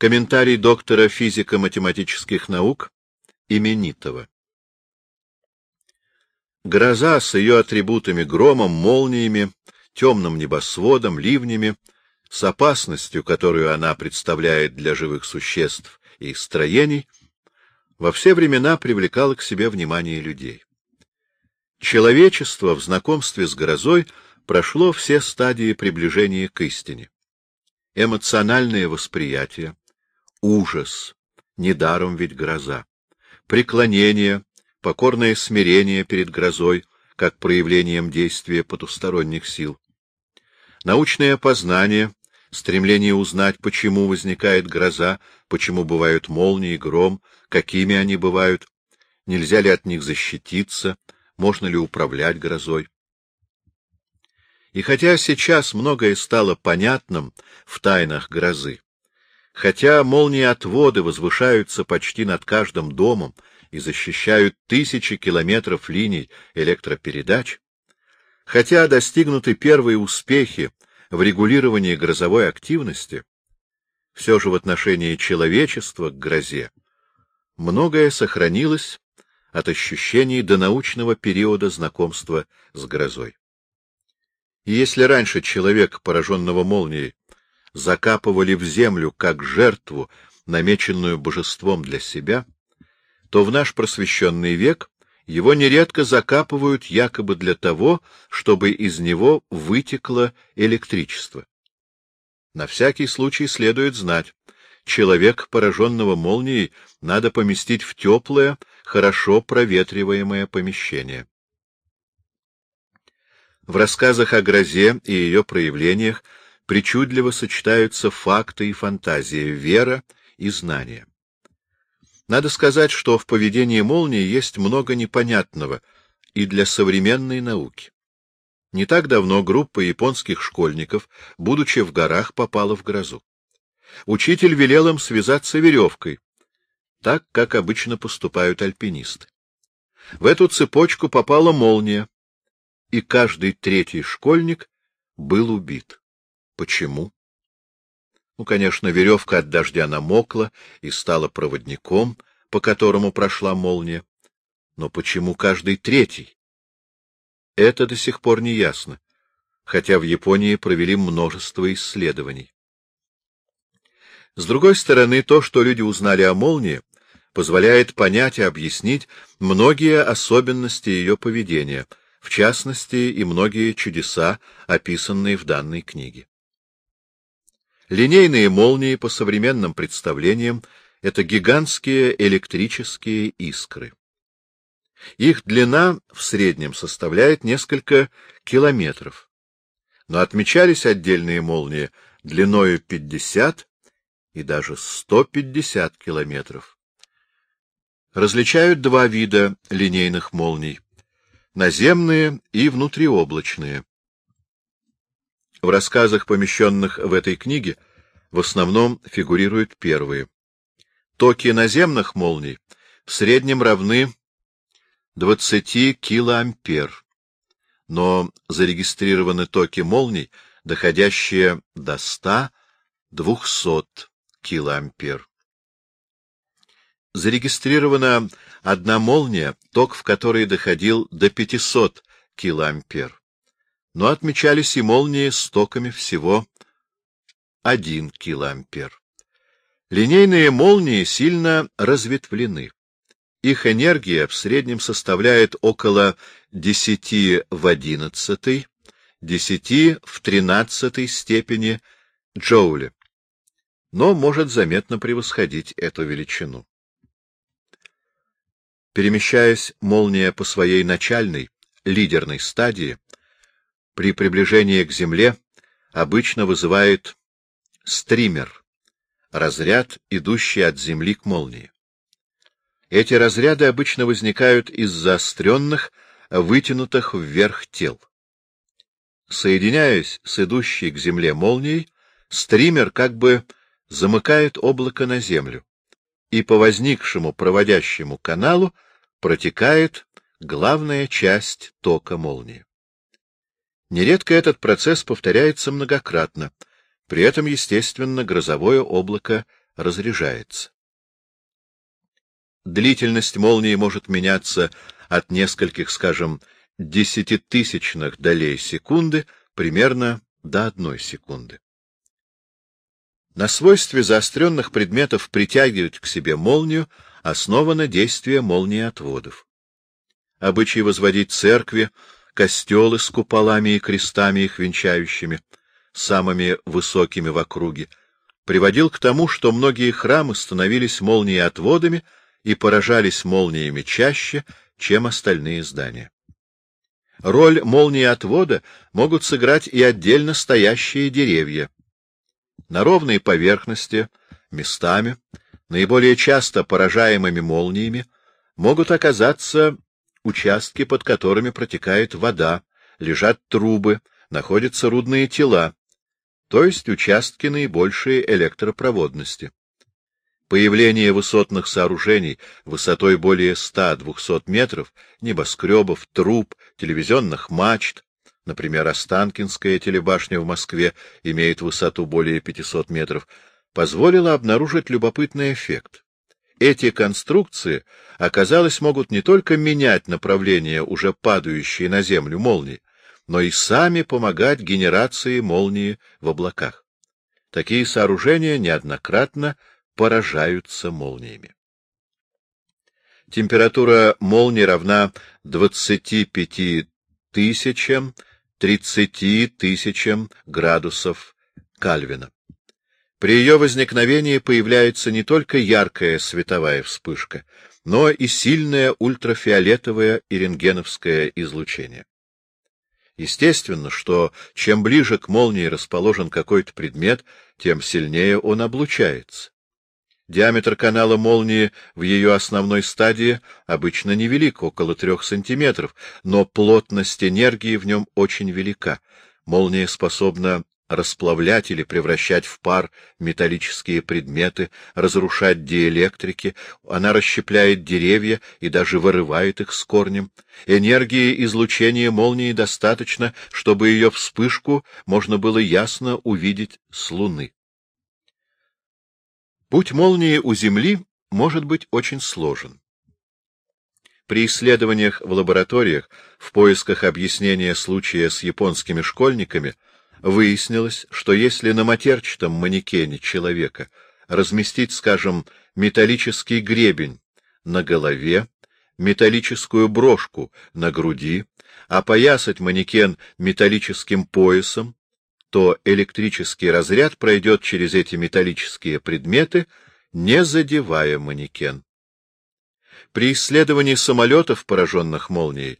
Комментарий доктора физико-математических наук Именитова. Гроза с ее атрибутами громом, молниями, темным небосводом, ливнями, с опасностью, которую она представляет для живых существ и строений, во все времена привлекала к себе внимание людей. Человечество в знакомстве с грозой прошло все стадии приближения к истине. Эмоциональное восприятие, ужас, недаром ведь гроза, преклонение, покорное смирение перед грозой, как проявлением действия потусторонних сил, научное познание, стремление узнать, почему возникает гроза, почему бывают молнии, гром, какими они бывают, нельзя ли от них защититься, можно ли управлять грозой. И хотя сейчас многое стало понятным в тайнах грозы, хотя молнии-отводы возвышаются почти над каждым домом и защищают тысячи километров линий электропередач, хотя достигнуты первые успехи в регулировании грозовой активности, все же в отношении человечества к грозе многое сохранилось от ощущений до научного периода знакомства с грозой. И если раньше человек, пораженного молнией, закапывали в землю как жертву, намеченную божеством для себя, то в наш просвещенный век его нередко закапывают якобы для того, чтобы из него вытекло электричество. На всякий случай следует знать, человек, пораженного молнией, надо поместить в теплое, хорошо проветриваемое помещение. В рассказах о грозе и ее проявлениях причудливо сочетаются факты и фантазия, вера и знания. Надо сказать, что в поведении молнии есть много непонятного и для современной науки. Не так давно группа японских школьников, будучи в горах, попала в грозу. Учитель велел им связаться веревкой, так, как обычно поступают альпинисты. В эту цепочку попала молния, и каждый третий школьник был убит. Почему? Ну, конечно, веревка от дождя намокла и стала проводником, по которому прошла молния. Но почему каждый третий? Это до сих пор не ясно, хотя в Японии провели множество исследований. С другой стороны, то, что люди узнали о молнии, позволяет понять и объяснить многие особенности ее поведения — в частности и многие чудеса, описанные в данной книге. Линейные молнии, по современным представлениям, это гигантские электрические искры. Их длина в среднем составляет несколько километров, но отмечались отдельные молнии длиною 50 и даже 150 километров. Различают два вида линейных молний наземные и внутриоблачные. В рассказах, помещенных в этой книге, в основном фигурируют первые. Токи наземных молний в среднем равны 20 килоампер, но зарегистрированы токи молний, доходящие до 100-200 килоампер. Зарегистрирована одна молния, ток в которой доходил до 500 килоампер. Но отмечались и молнии с токами всего 1 килоампер. Линейные молнии сильно разветвлены. Их энергия в среднем составляет около 10 в 11, 10 в 13 степени джоуля, но может заметно превосходить эту величину. Перемещаясь молния по своей начальной, лидерной стадии, при приближении к Земле обычно вызывает стример, разряд, идущий от Земли к молнии. Эти разряды обычно возникают из заостренных, вытянутых вверх тел. Соединяясь с идущей к Земле молнией, стример как бы замыкает облако на Землю, и по возникшему проводящему каналу протекает главная часть тока молнии. Нередко этот процесс повторяется многократно, при этом, естественно, грозовое облако разряжается. Длительность молнии может меняться от нескольких, скажем, десятитысячных долей секунды примерно до одной секунды. На свойстве заостренных предметов притягивать к себе молнию основано действие молниеотводов. Обычай возводить церкви, костелы с куполами и крестами их венчающими, самыми высокими в округе, приводил к тому, что многие храмы становились молниеотводами и поражались молниями чаще, чем остальные здания. Роль молниеотвода могут сыграть и отдельно стоящие деревья. На ровной поверхности, местами, наиболее часто поражаемыми молниями, могут оказаться участки, под которыми протекает вода, лежат трубы, находятся рудные тела, то есть участки наибольшей электропроводности. Появление высотных сооружений высотой более 100-200 метров, небоскребов, труб, телевизионных мачт, например, Останкинская телебашня в Москве имеет высоту более 500 метров, позволило обнаружить любопытный эффект. Эти конструкции, оказалось, могут не только менять направление уже падающей на Землю молнии, но и сами помогать генерации молнии в облаках. Такие сооружения неоднократно поражаются молниями. Температура молнии равна 25 тысячам 30 тысячам градусов Кальвина. При ее возникновении появляется не только яркая световая вспышка, но и сильное ультрафиолетовое и рентгеновское излучение. Естественно, что чем ближе к молнии расположен какой-то предмет, тем сильнее он облучается. Диаметр канала молнии в ее основной стадии обычно невелик, около трех сантиметров, но плотность энергии в нем очень велика. Молния способна расплавлять или превращать в пар металлические предметы, разрушать диэлектрики, она расщепляет деревья и даже вырывает их с корнем. Энергии излучения молнии достаточно, чтобы ее вспышку можно было ясно увидеть с Луны. Путь молнии у Земли может быть очень сложен. При исследованиях в лабораториях в поисках объяснения случая с японскими школьниками выяснилось, что если на матерчатом манекене человека разместить, скажем, металлический гребень на голове, металлическую брошку на груди, опоясать манекен металлическим поясом, то электрический разряд пройдет через эти металлические предметы, не задевая манекен. При исследовании самолетов, пораженных молнией,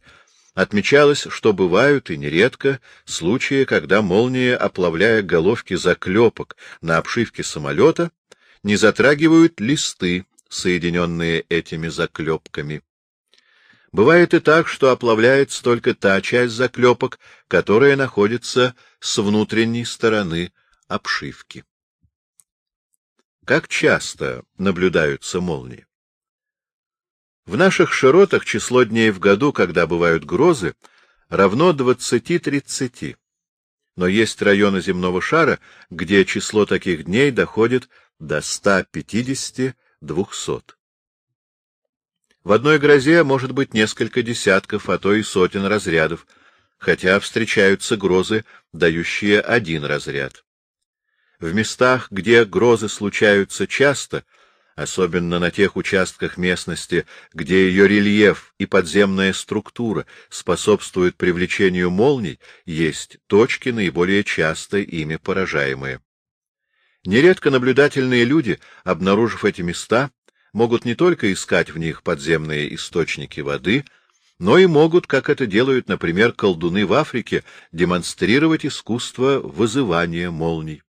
отмечалось, что бывают и нередко случаи, когда молния, оплавляя головки заклепок на обшивке самолета, не затрагивают листы, соединенные этими заклепками. Бывает и так, что оплавляется только та часть заклепок, которая находится с внутренней стороны обшивки. Как часто наблюдаются молнии? В наших широтах число дней в году, когда бывают грозы, равно 20-30. Но есть районы земного шара, где число таких дней доходит до 150-200. В одной грозе может быть несколько десятков, а то и сотен разрядов, хотя встречаются грозы, дающие один разряд. В местах, где грозы случаются часто, особенно на тех участках местности, где ее рельеф и подземная структура способствуют привлечению молний, есть точки, наиболее часто ими поражаемые. Нередко наблюдательные люди, обнаружив эти места, могут не только искать в них подземные источники воды, но и могут, как это делают, например, колдуны в Африке, демонстрировать искусство вызывания молний.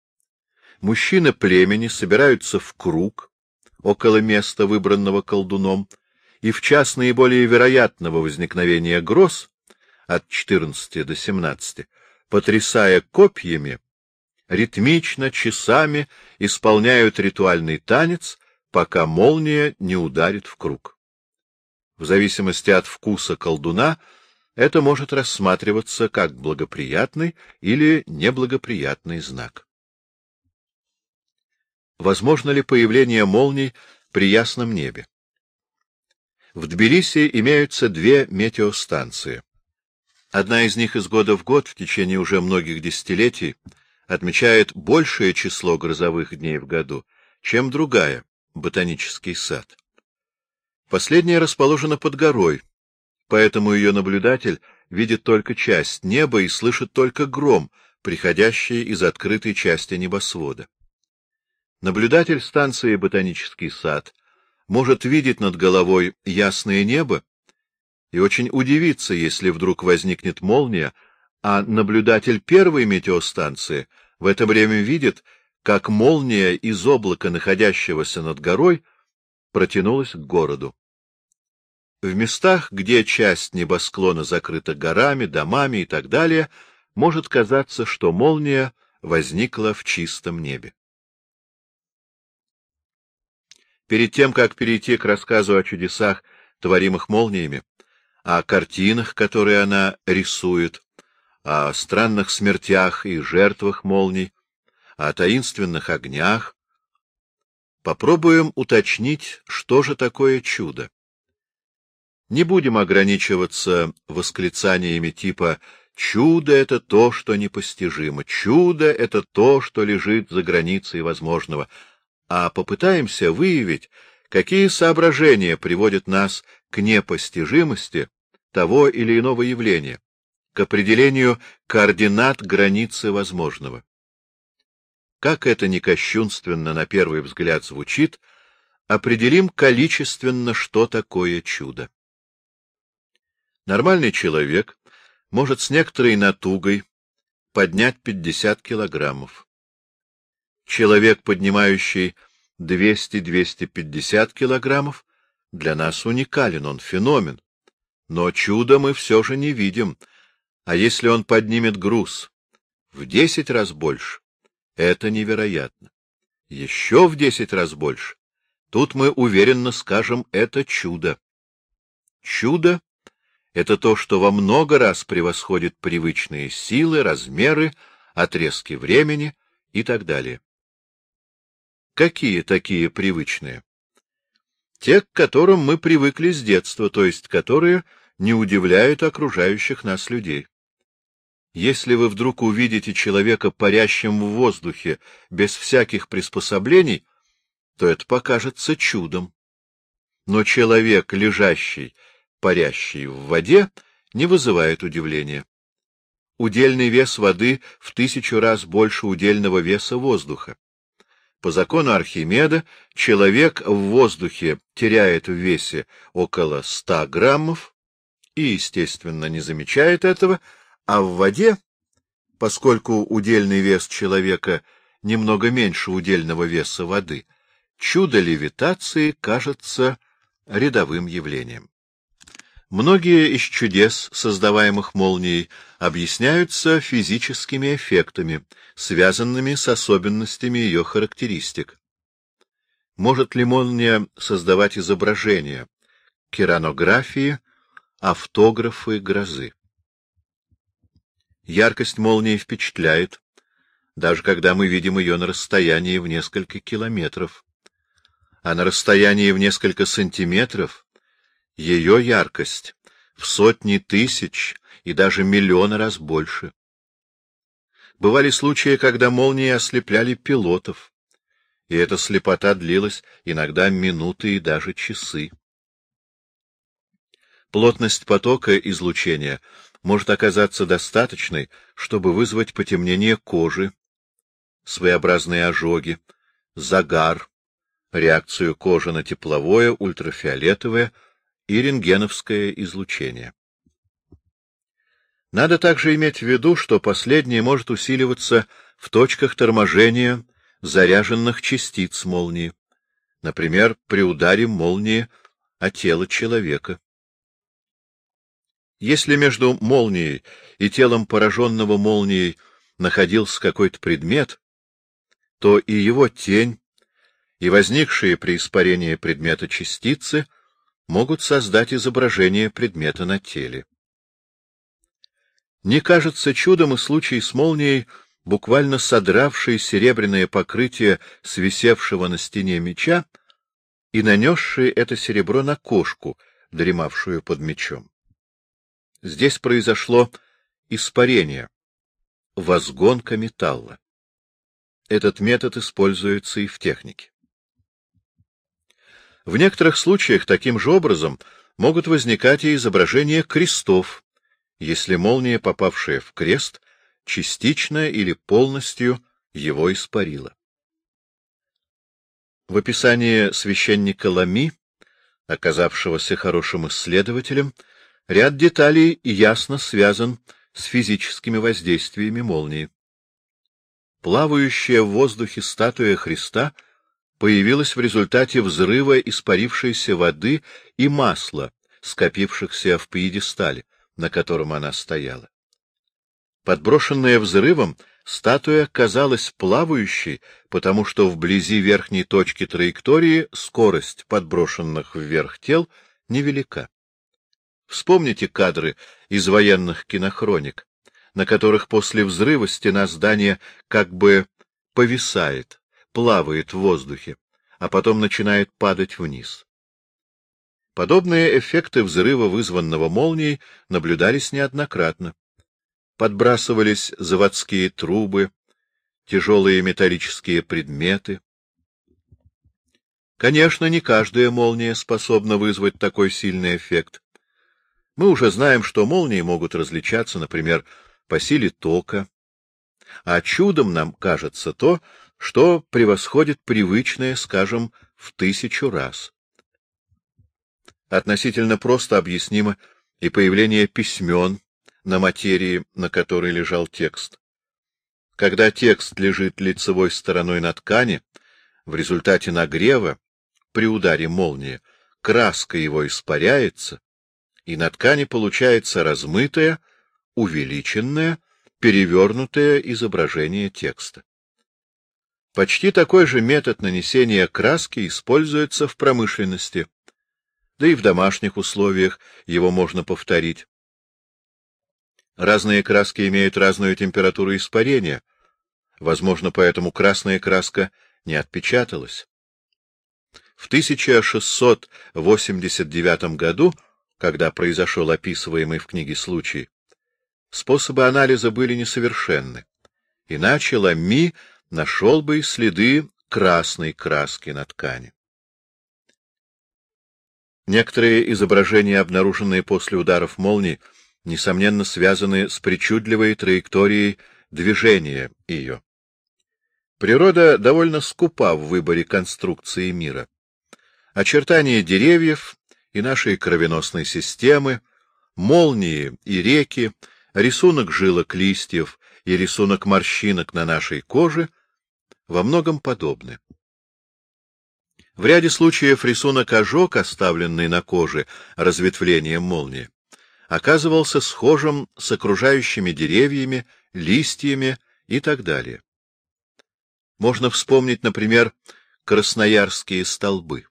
Мужчины племени собираются в круг около места, выбранного колдуном, и в час наиболее вероятного возникновения гроз от 14 до 17, потрясая копьями, ритмично, часами исполняют ритуальный танец, пока молния не ударит в круг. В зависимости от вкуса колдуна это может рассматриваться как благоприятный или неблагоприятный знак. Возможно ли появление молний при ясном небе? В Тбилиси имеются две метеостанции. Одна из них из года в год в течение уже многих десятилетий отмечает большее число грозовых дней в году, чем другая — ботанический сад. Последняя расположена под горой, поэтому ее наблюдатель видит только часть неба и слышит только гром, приходящий из открытой части небосвода. Наблюдатель станции «Ботанический сад» может видеть над головой ясное небо и очень удивиться, если вдруг возникнет молния, а наблюдатель первой метеостанции в это время видит, как молния из облака, находящегося над горой, протянулась к городу. В местах, где часть небосклона закрыта горами, домами и так далее, может казаться, что молния возникла в чистом небе. Перед тем, как перейти к рассказу о чудесах, творимых молниями, о картинах, которые она рисует, о странных смертях и жертвах молний, о таинственных огнях, попробуем уточнить, что же такое чудо. Не будем ограничиваться восклицаниями типа «чудо — это то, что непостижимо», «чудо — это то, что лежит за границей возможного», а попытаемся выявить, какие соображения приводят нас к непостижимости того или иного явления, к определению координат границы возможного. Как это не кощунственно на первый взгляд звучит, определим количественно, что такое чудо. Нормальный человек может с некоторой натугой поднять 50 килограммов. Человек, поднимающий 200-250 килограммов, для нас уникален, он феномен. Но чуда мы все же не видим. А если он поднимет груз в десять раз больше, это невероятно. Еще в десять раз больше. Тут мы уверенно скажем, это чудо. Чудо — это то, что во много раз превосходит привычные силы, размеры, отрезки времени и так далее. Какие такие привычные? Те, к которым мы привыкли с детства, то есть которые не удивляют окружающих нас людей. Если вы вдруг увидите человека парящим в воздухе без всяких приспособлений, то это покажется чудом. Но человек, лежащий, парящий в воде, не вызывает удивления. Удельный вес воды в тысячу раз больше удельного веса воздуха. По закону Архимеда человек в воздухе теряет в весе около 100 граммов и, естественно, не замечает этого, а в воде, поскольку удельный вес человека немного меньше удельного веса воды, чудо левитации кажется рядовым явлением. Многие из чудес, создаваемых молнией, объясняются физическими эффектами, связанными с особенностями ее характеристик. Может ли молния создавать изображения, керанографии, автографы грозы? Яркость молнии впечатляет, даже когда мы видим ее на расстоянии в несколько километров. А на расстоянии в несколько сантиметров ее яркость в сотни тысяч и даже миллиона раз больше. Бывали случаи, когда молнии ослепляли пилотов, и эта слепота длилась иногда минуты и даже часы. Плотность потока излучения может оказаться достаточной, чтобы вызвать потемнение кожи, своеобразные ожоги, загар, реакцию кожи на тепловое, ультрафиолетовое и рентгеновское излучение. Надо также иметь в виду, что последнее может усиливаться в точках торможения заряженных частиц молнии, например, при ударе молнии о тело человека. Если между молнией и телом пораженного молнией находился какой-то предмет, то и его тень, и возникшие при испарении предмета частицы могут создать изображение предмета на теле. Не кажется чудом и случай с молнией буквально содравший серебряное покрытие свисевшего на стене меча и нанесший это серебро на кошку, дремавшую под мечом. Здесь произошло испарение, возгонка металла. Этот метод используется и в технике. В некоторых случаях таким же образом могут возникать и изображения крестов, если молния, попавшая в крест, частично или полностью его испарила. В описании священника Лами, оказавшегося хорошим исследователем, ряд деталей ясно связан с физическими воздействиями молнии. Плавающая в воздухе статуя Христа появилась в результате взрыва испарившейся воды и масла, скопившихся в пьедестале, на котором она стояла. Подброшенная взрывом, статуя казалась плавающей, потому что вблизи верхней точки траектории скорость подброшенных вверх тел невелика. Вспомните кадры из военных кинохроник, на которых после взрыва стена здания как бы повисает, плавает в воздухе, а потом начинает падать вниз. Подобные эффекты взрыва, вызванного молнией, наблюдались неоднократно. Подбрасывались заводские трубы, тяжелые металлические предметы. Конечно, не каждая молния способна вызвать такой сильный эффект. Мы уже знаем, что молнии могут различаться, например, по силе тока, а чудом нам кажется то, что превосходит привычное, скажем, в тысячу раз. Относительно просто объяснимо и появление письмен на материи, на которой лежал текст. Когда текст лежит лицевой стороной на ткани, в результате нагрева, при ударе молнии, краска его испаряется, и на ткани получается размытое, увеличенное, перевернутое изображение текста. Почти такой же метод нанесения краски используется в промышленности, да и в домашних условиях его можно повторить. Разные краски имеют разную температуру испарения, возможно, поэтому красная краска не отпечаталась. В 1689 году когда произошел описываемый в книге случай, способы анализа были несовершенны, иначе Ламми нашел бы следы красной краски на ткани. Некоторые изображения, обнаруженные после ударов молнии, несомненно связаны с причудливой траекторией движения ее. Природа довольно скупа в выборе конструкции мира. Очертания деревьев и нашей кровеносной системы, молнии и реки, рисунок жилок листьев и рисунок морщинок на нашей коже во многом подобны. В ряде случаев рисунок ожог, оставленный на коже разветвлением молнии, оказывался схожим с окружающими деревьями, листьями и так далее. Можно вспомнить, например, красноярские столбы.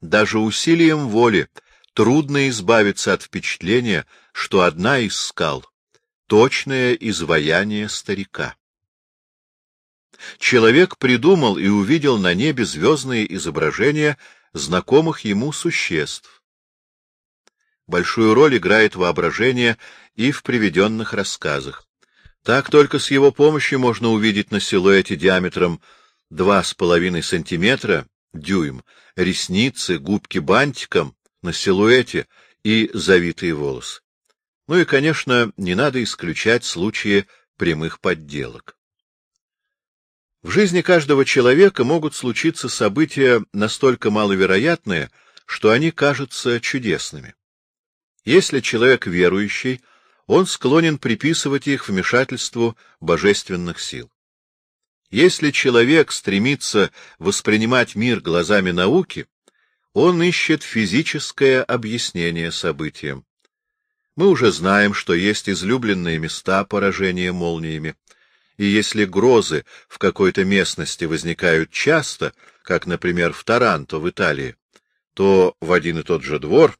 Даже усилием воли трудно избавиться от впечатления, что одна из скал — точное изваяние старика. Человек придумал и увидел на небе звездные изображения знакомых ему существ. Большую роль играет воображение и в приведенных рассказах. Так только с его помощью можно увидеть на силуэте диаметром два с половиной сантиметра дюйм, ресницы, губки бантиком, на силуэте и завитые волосы. Ну и, конечно, не надо исключать случаи прямых подделок. В жизни каждого человека могут случиться события настолько маловероятные, что они кажутся чудесными. Если человек верующий, он склонен приписывать их вмешательству божественных сил. Если человек стремится воспринимать мир глазами науки, он ищет физическое объяснение событиям. Мы уже знаем, что есть излюбленные места поражения молниями, и если грозы в какой-то местности возникают часто, как, например, в Таранто в Италии, то в один и тот же двор,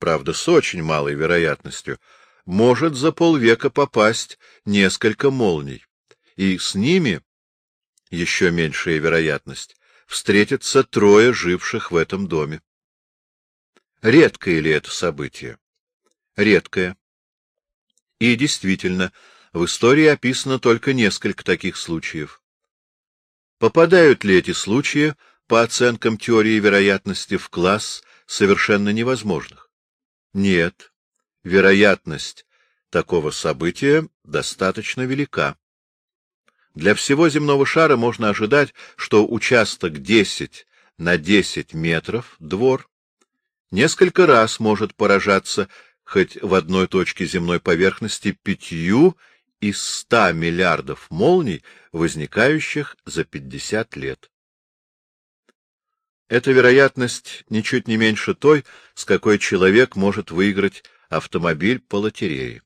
правда, с очень малой вероятностью, может за полвека попасть несколько молний и с ними, еще меньшая вероятность, встретятся трое живших в этом доме. Редкое ли это событие? Редкое. И действительно, в истории описано только несколько таких случаев. Попадают ли эти случаи, по оценкам теории вероятности, в класс совершенно невозможных? Нет. Вероятность такого события достаточно велика. Для всего земного шара можно ожидать, что участок 10 на 10 метров, двор, несколько раз может поражаться хоть в одной точке земной поверхности пятью из ста миллиардов молний, возникающих за 50 лет. Эта вероятность ничуть не меньше той, с какой человек может выиграть автомобиль по лотерее.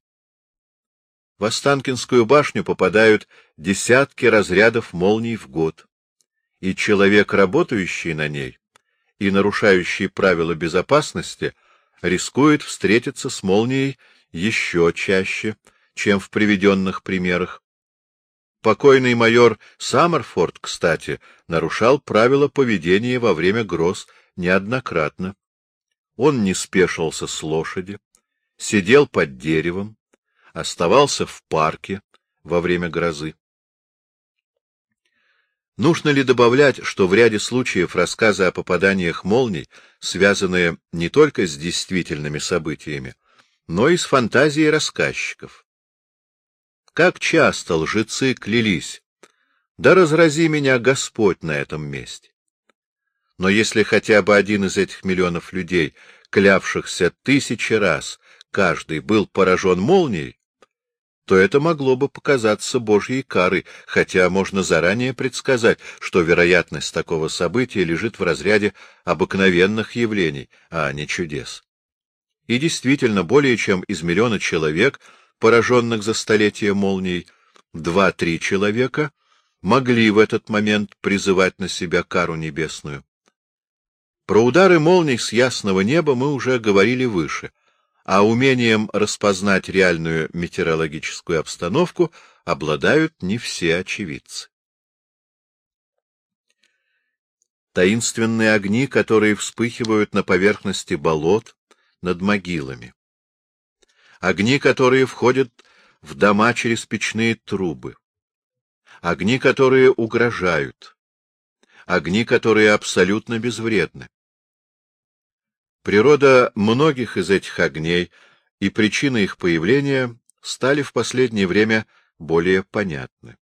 В Останкинскую башню попадают десятки разрядов молний в год, и человек, работающий на ней и нарушающий правила безопасности, рискует встретиться с молнией еще чаще, чем в приведенных примерах. Покойный майор Саммерфорд, кстати, нарушал правила поведения во время гроз неоднократно. Он не спешился с лошади, сидел под деревом, оставался в парке во время грозы. Нужно ли добавлять, что в ряде случаев рассказы о попаданиях молний связаны не только с действительными событиями, но и с фантазией рассказчиков? Как часто лжецы клялись, да разрази меня Господь на этом месте. Но если хотя бы один из этих миллионов людей, клявшихся тысячи раз, каждый был поражен молнией, то это могло бы показаться Божьей карой, хотя можно заранее предсказать, что вероятность такого события лежит в разряде обыкновенных явлений, а не чудес. И действительно, более чем из миллиона человек, пораженных за столетие молнией, два-три человека могли в этот момент призывать на себя кару небесную. Про удары молний с ясного неба мы уже говорили выше — а умением распознать реальную метеорологическую обстановку обладают не все очевидцы. Таинственные огни, которые вспыхивают на поверхности болот над могилами. Огни, которые входят в дома через печные трубы. Огни, которые угрожают. Огни, которые абсолютно безвредны. Природа многих из этих огней и причины их появления стали в последнее время более понятны.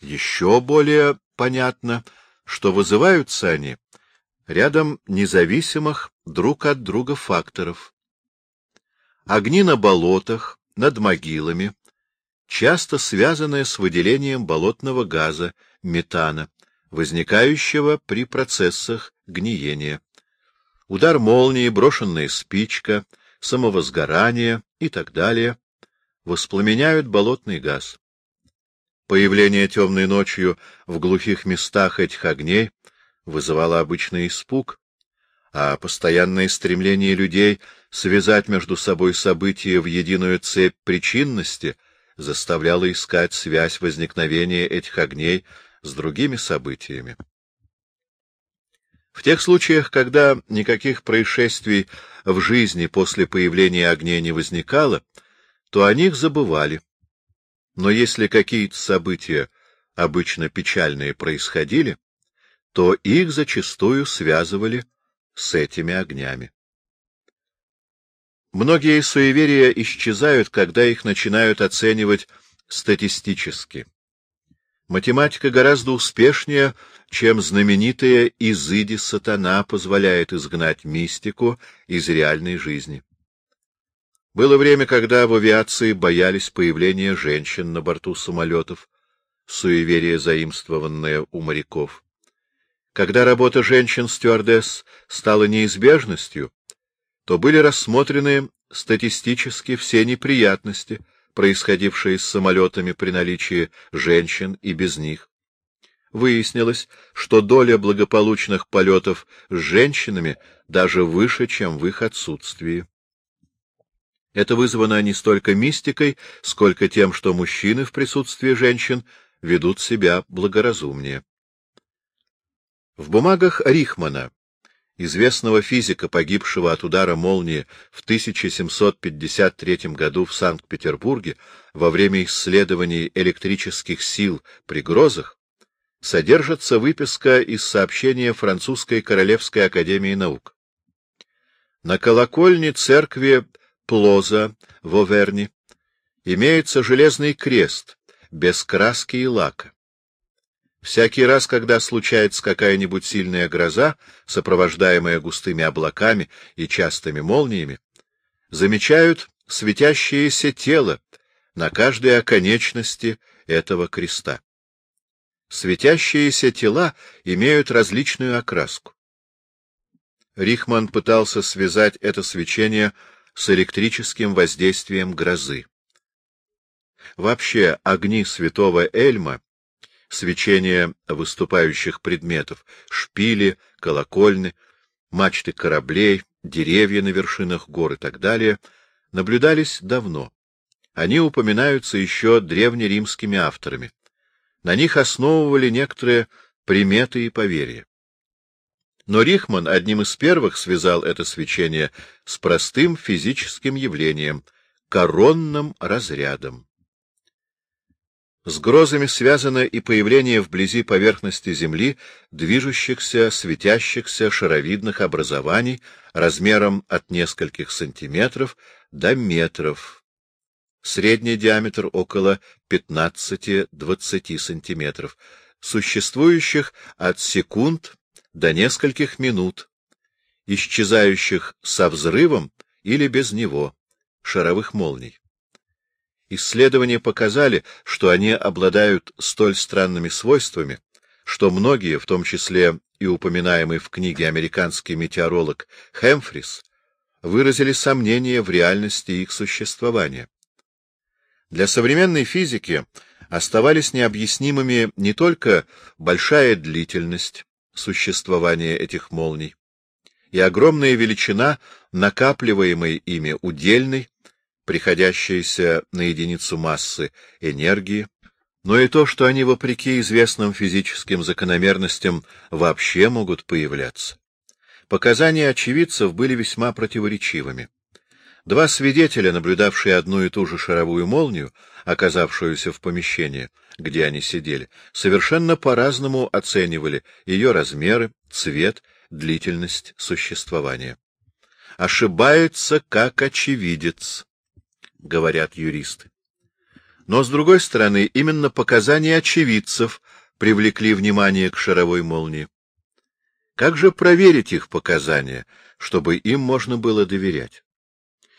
Еще более понятно, что вызываются они рядом независимых друг от друга факторов. Огни на болотах, над могилами, часто связанные с выделением болотного газа, метана, возникающего при процессах гниения удар молнии, брошенная спичка, самовозгорание и так далее воспламеняют болотный газ. Появление темной ночью в глухих местах этих огней вызывало обычный испуг, а постоянное стремление людей связать между собой события в единую цепь причинности заставляло искать связь возникновения этих огней с другими событиями. В тех случаях, когда никаких происшествий в жизни после появления огней не возникало, то о них забывали. Но если какие-то события, обычно печальные, происходили, то их зачастую связывали с этими огнями. Многие суеверия исчезают, когда их начинают оценивать статистически. Математика гораздо успешнее, чем знаменитая «изыди сатана» позволяет изгнать мистику из реальной жизни. Было время, когда в авиации боялись появления женщин на борту самолетов, суеверие, заимствованное у моряков. Когда работа женщин-стюардесс стала неизбежностью, то были рассмотрены статистически все неприятности — происходившие с самолетами при наличии женщин и без них. Выяснилось, что доля благополучных полетов с женщинами даже выше, чем в их отсутствии. Это вызвано не столько мистикой, сколько тем, что мужчины в присутствии женщин ведут себя благоразумнее. В бумагах Рихмана, известного физика, погибшего от удара молнии в 1753 году в Санкт-Петербурге во время исследований электрических сил при грозах, содержится выписка из сообщения Французской Королевской Академии Наук. На колокольне церкви Плоза в Оверне имеется железный крест без краски и лака. Всякий раз, когда случается какая-нибудь сильная гроза, сопровождаемая густыми облаками и частыми молниями, замечают светящееся тело на каждой оконечности этого креста. Светящиеся тела имеют различную окраску. Рихман пытался связать это свечение с электрическим воздействием грозы. Вообще, огни святого Эльма, свечение выступающих предметов, шпили, колокольны, мачты кораблей, деревья на вершинах гор и так далее, наблюдались давно. Они упоминаются еще древнеримскими авторами. На них основывали некоторые приметы и поверья. Но Рихман одним из первых связал это свечение с простым физическим явлением — коронным разрядом. С грозами связано и появление вблизи поверхности Земли движущихся, светящихся шаровидных образований размером от нескольких сантиметров до метров. Средний диаметр около 15-20 сантиметров, существующих от секунд до нескольких минут, исчезающих со взрывом или без него, шаровых молний. Исследования показали, что они обладают столь странными свойствами, что многие, в том числе и упоминаемый в книге американский метеоролог Хэмфрис, выразили сомнения в реальности их существования. Для современной физики оставались необъяснимыми не только большая длительность, существования этих молний, и огромная величина накапливаемой ими удельной, приходящейся на единицу массы энергии, но и то, что они, вопреки известным физическим закономерностям, вообще могут появляться. Показания очевидцев были весьма противоречивыми. Два свидетеля, наблюдавшие одну и ту же шаровую молнию, оказавшуюся в помещении, где они сидели, совершенно по-разному оценивали ее размеры, цвет, длительность существования. Ошибается как очевидец, говорят юристы. Но, с другой стороны, именно показания очевидцев привлекли внимание к шаровой молнии. Как же проверить их показания, чтобы им можно было доверять?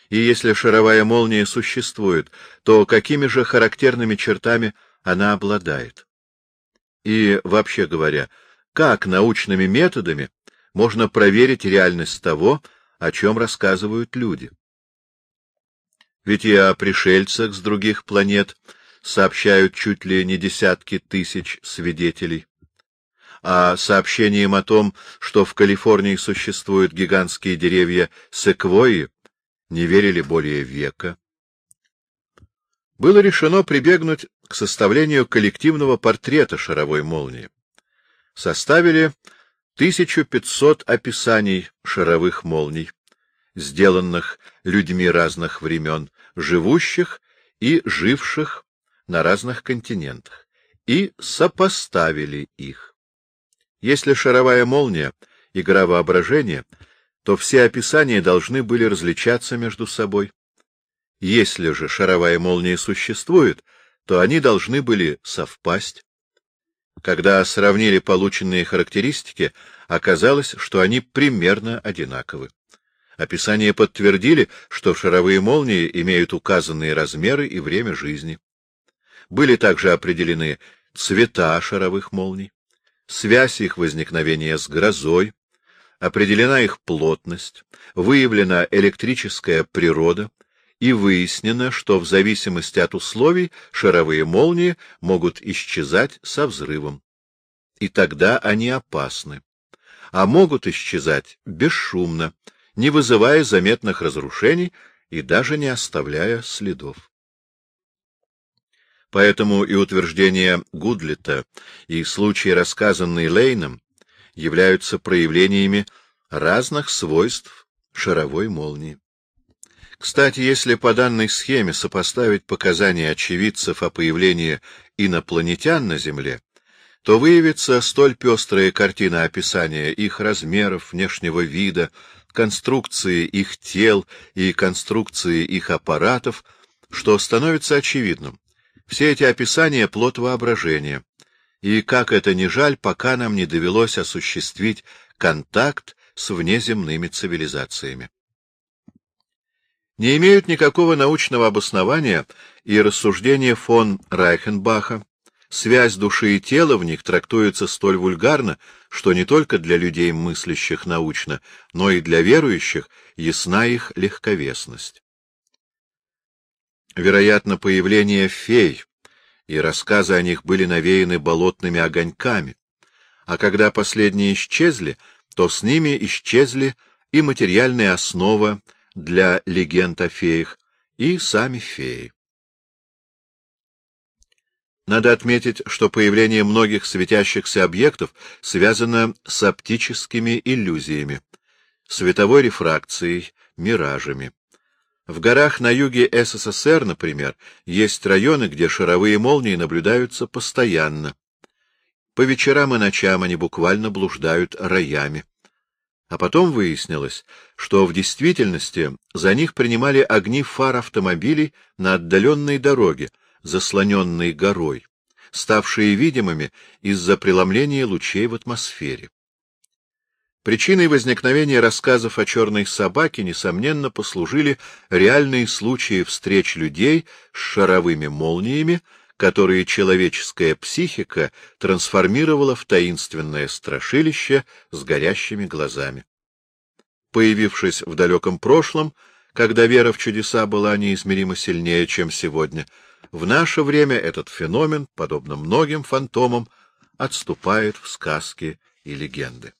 И если шаровая молния существует, то какими же характерными чертами она обладает? И, вообще говоря, как научными методами можно проверить реальность того, о чем рассказывают люди? Ведь и о пришельцах с других планет сообщают чуть ли не десятки тысяч свидетелей. А сообщением о том, что в Калифорнии существуют гигантские деревья секвойи, не верили более века. Было решено прибегнуть к составлению коллективного портрета шаровой молнии. Составили 1500 описаний шаровых молний, сделанных людьми разных времен, живущих и живших на разных континентах, и сопоставили их. Если шаровая молния — игра воображения — то все описания должны были различаться между собой. Если же шаровая молния существует, то они должны были совпасть. Когда сравнили полученные характеристики, оказалось, что они примерно одинаковы. Описания подтвердили, что шаровые молнии имеют указанные размеры и время жизни. Были также определены цвета шаровых молний, связь их возникновения с грозой, определена их плотность, выявлена электрическая природа и выяснено, что в зависимости от условий шаровые молнии могут исчезать со взрывом. И тогда они опасны. А могут исчезать бесшумно, не вызывая заметных разрушений и даже не оставляя следов. Поэтому и утверждения Гудлета, и случаи, рассказанные Лейном, являются проявлениями разных свойств шаровой молнии. Кстати, если по данной схеме сопоставить показания очевидцев о появлении инопланетян на Земле, то выявится столь пестрая картина описания их размеров, внешнего вида, конструкции их тел и конструкции их аппаратов, что становится очевидным. Все эти описания — плод воображения. И, как это ни жаль, пока нам не довелось осуществить контакт с внеземными цивилизациями. Не имеют никакого научного обоснования и рассуждения фон Райхенбаха, связь души и тела в них трактуется столь вульгарно, что не только для людей, мыслящих научно, но и для верующих ясна их легковесность. Вероятно, появление фей и рассказы о них были навеяны болотными огоньками, а когда последние исчезли, то с ними исчезли и материальная основа для легенд о феях, и сами феи. Надо отметить, что появление многих светящихся объектов связано с оптическими иллюзиями, световой рефракцией, миражами. В горах на юге СССР, например, есть районы, где шаровые молнии наблюдаются постоянно. По вечерам и ночам они буквально блуждают роями. А потом выяснилось, что в действительности за них принимали огни фар автомобилей на отдаленной дороге, заслоненной горой, ставшие видимыми из-за преломления лучей в атмосфере. Причиной возникновения рассказов о черной собаке, несомненно, послужили реальные случаи встреч людей с шаровыми молниями, которые человеческая психика трансформировала в таинственное страшилище с горящими глазами. Появившись в далеком прошлом, когда вера в чудеса была неизмеримо сильнее, чем сегодня, в наше время этот феномен, подобно многим фантомам, отступает в сказки и легенды.